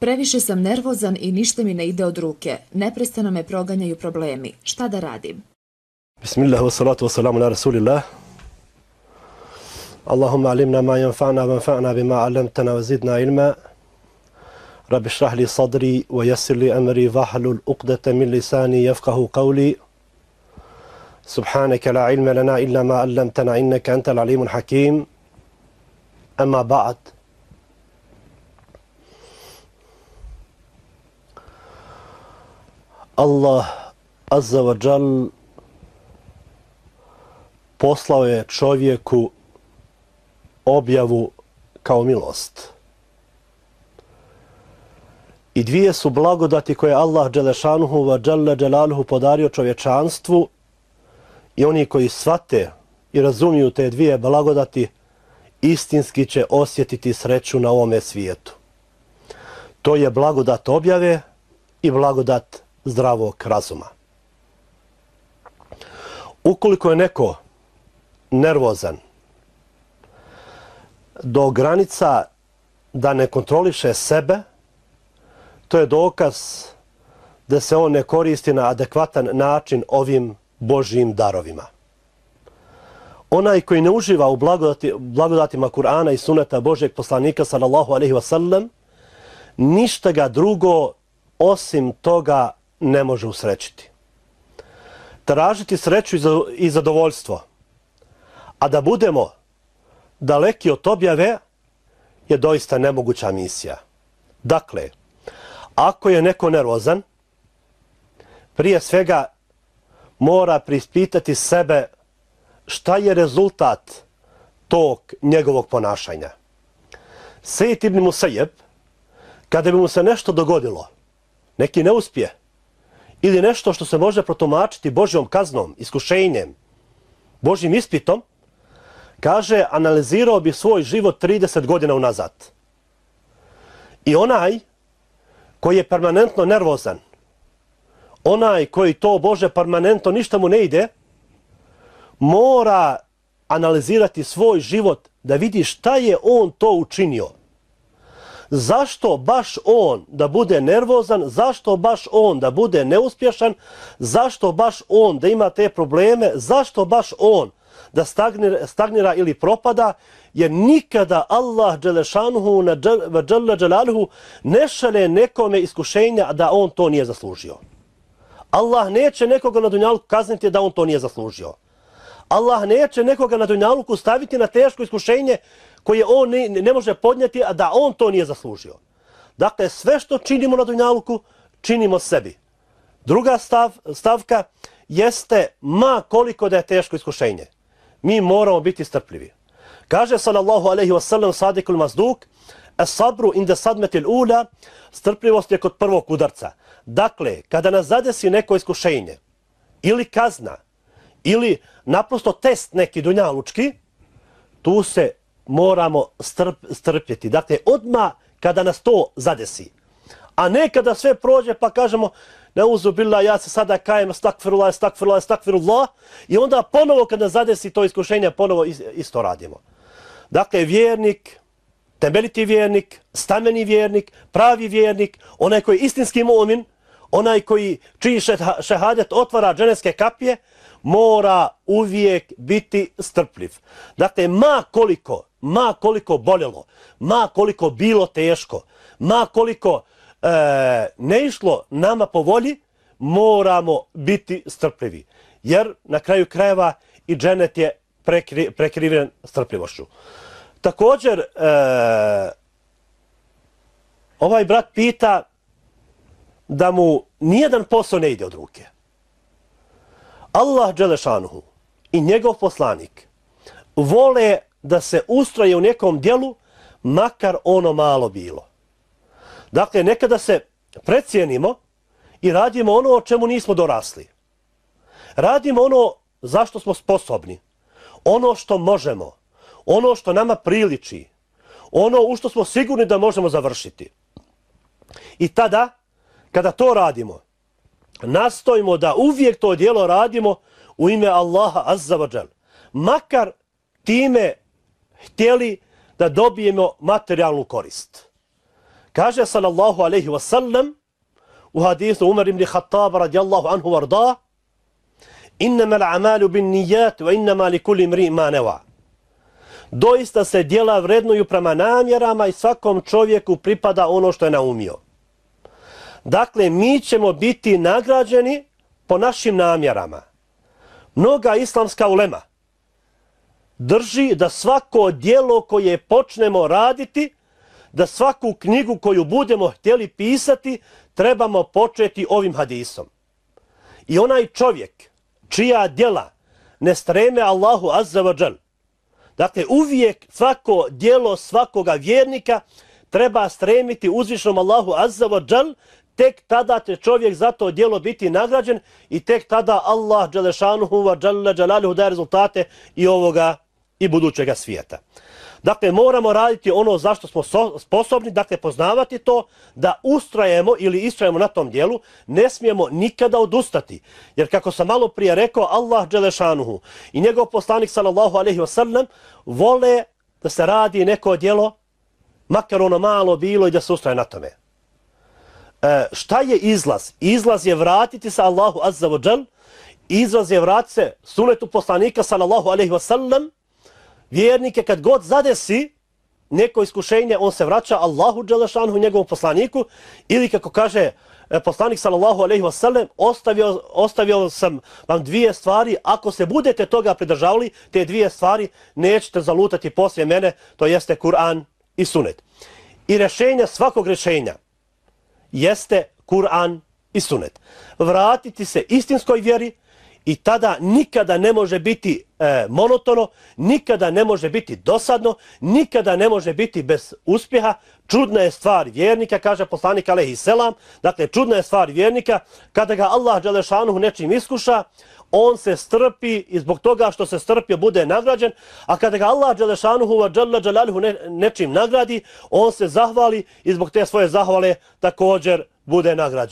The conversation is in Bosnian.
Previše sam nervozan i ništa mi ne ide od ruke. Neprestano me proganjaju problemi. Šta da radim? Bismillah, wassalatu wassalamu na rasulillah. Allahumma alimna ma yanfa'na wa anfa'na bima 'allamtana wa zidna ilma. Rabbi shrah li sadri wa yassir li amri wahlul 'uqdatan min lisani yafqahu qawli. Subhanaka la ilma lana illa ma 'allamtana innaka antal alimul hakim. Amma ba'd. Allah azza wa jal poslao je čovjeku objavu kao milost. I dvije su blagodati koje Allah Đelešanuhu wa Đale Đelaluhu podario čovječanstvu i oni koji svate i razumiju te dvije blagodati istinski će osjetiti sreću na ovome svijetu. To je blagodat objave i blagodat zdravog razuma. Ukoliko je neko nervozan do granica da ne kontroliše sebe, to je dokaz da se on ne koristi na adekvatan način ovim Božijim darovima. Onaj koji ne uživa u blagodati, blagodatima Kur'ana i suneta Božeg poslanika sallallahu alaihi wa sallam, ništa ga drugo osim toga ne može usrećiti. Tražiti sreću i zadovoljstvo, a da budemo daleki od objave, je doista nemoguća misija. Dakle, ako je neko nervozan, prije svega mora prispitati sebe šta je rezultat tog njegovog ponašanja. Sejt ibn Musajeb, kada bi mu se nešto dogodilo, neki neuspjeh, ili nešto što se može protumačiti Božjom kaznom, iskušenjem, Božjim ispitom, kaže, analizirao bi svoj život 30 godina unazad. I onaj koji je permanentno nervozan, onaj koji to Bože permanentno ništa mu ne ide, mora analizirati svoj život da vidi šta je on to učinio zašto baš on da bude nervozan, zašto baš on da bude neuspješan, zašto baš on da ima te probleme, zašto baš on da stagnira, stagnira ili propada, jer nikada Allah Đelešanuhu na Đele Đelaluhu ne šale nekome iskušenja da on to nije zaslužio. Allah neće nekoga na dunjalku kazniti da on to nije zaslužio. Allah neće nekoga na dunjalku staviti na teško iskušenje koje on ne, ne može podnijeti, a da on to nije zaslužio. Dakle, sve što činimo na Dunjaluku, činimo sebi. Druga stav, stavka jeste ma koliko da je teško iskušenje. Mi moramo biti strpljivi. Kaže sallallahu alaihi wasallam sadikul mazduk, es sabru inda sadmetil ula, strpljivost je kod prvog udarca. Dakle, kada nas zadesi neko iskušenje, ili kazna, ili naprosto test neki dunjalučki, tu se moramo strp, strpjeti. Dakle, odma kada nas to zadesi. A ne kada sve prođe pa kažemo ne uzubila, ja se sada kajem, stakfirullah, stakfirullah, stakfirullah. I onda ponovo kada zadesi to iskušenje, ponovo isto radimo. Dakle, vjernik, temeljiti vjernik, stameni vjernik, pravi vjernik, onaj koji je istinski mu'min, onaj koji čiji šehadet otvara dženevske kapije, mora uvijek biti strpljiv. Dakle, ma koliko ma koliko boljelo, ma koliko bilo teško, ma koliko e, ne išlo nama po volji, moramo biti strpljivi. Jer na kraju krajeva i dženet je prekri, prekriven strpljivošću. Također, e, ovaj brat pita da mu nijedan posao ne ide od ruke. Allah Đelešanuhu i njegov poslanik vole da se ustroje u nekom dijelu, makar ono malo bilo. Dakle, nekada se precijenimo i radimo ono o čemu nismo dorasli. Radimo ono zašto smo sposobni. Ono što možemo. Ono što nama priliči. Ono u što smo sigurni da možemo završiti. I tada, kada to radimo, nastojimo da uvijek to dijelo radimo u ime Allaha Azza wa Jal. Makar time htjeli da dobijemo materijalnu korist. Kaže sallallahu alaihi wasallam u hadisu Umar ibn Khattab radijallahu anhu varda innama l'amalu bin nijat wa innama li kulli mri ma neva. Doista se djela vrednuju prema namjerama i svakom čovjeku pripada ono što je naumio. Dakle, mi ćemo biti nagrađeni po našim namjerama. Mnoga islamska ulema drži da svako dijelo koje počnemo raditi, da svaku knjigu koju budemo htjeli pisati, trebamo početi ovim hadisom. I onaj čovjek čija djela ne streme Allahu azza wa džal, dakle uvijek svako djelo svakoga vjernika treba stremiti uzvišnom Allahu azza wa džal, tek tada će čovjek za to djelo biti nagrađen i tek tada Allah dželešanuhu wa džale džalaluhu daje rezultate i ovoga i budućega svijeta. Dakle, moramo raditi ono zašto smo so, sposobni, dakle, poznavati to, da ustrajemo ili istrajemo na tom dijelu, ne smijemo nikada odustati. Jer kako sam malo prije rekao, Allah Đelešanuhu i njegov poslanik, sallallahu alaihi wasallam, vole da se radi neko dijelo, makar ono malo bilo i da se ustraje na tome. E, šta je izlaz? Izlaz je vratiti se Allahu azza wa džel, izlaz je vratiti se sunetu poslanika, sallallahu alaihi wasallam, vjernike kad god zadesi neko iskušenje, on se vraća Allahu Đelešanhu, njegovom poslaniku, ili kako kaže e, poslanik sallallahu alaihi wasallam, ostavio, ostavio sam vam dvije stvari, ako se budete toga pridržavali, te dvije stvari nećete zalutati poslije mene, to jeste Kur'an i Sunet. I rešenje svakog rešenja jeste Kur'an i Sunet. Vratiti se istinskoj vjeri, i tada nikada ne može biti e, monotono, nikada ne može biti dosadno, nikada ne može biti bez uspjeha. Čudna je stvar vjernika, kaže poslanik Alehi Selam, dakle čudna je stvar vjernika, kada ga Allah Đelešanuhu nečim iskuša, on se strpi i zbog toga što se strpio bude nagrađen, a kada ga Allah Đelešanuhu wa Đalla Đalaluhu ne, nečim nagradi, on se zahvali i zbog te svoje zahvale također bude nagrađen.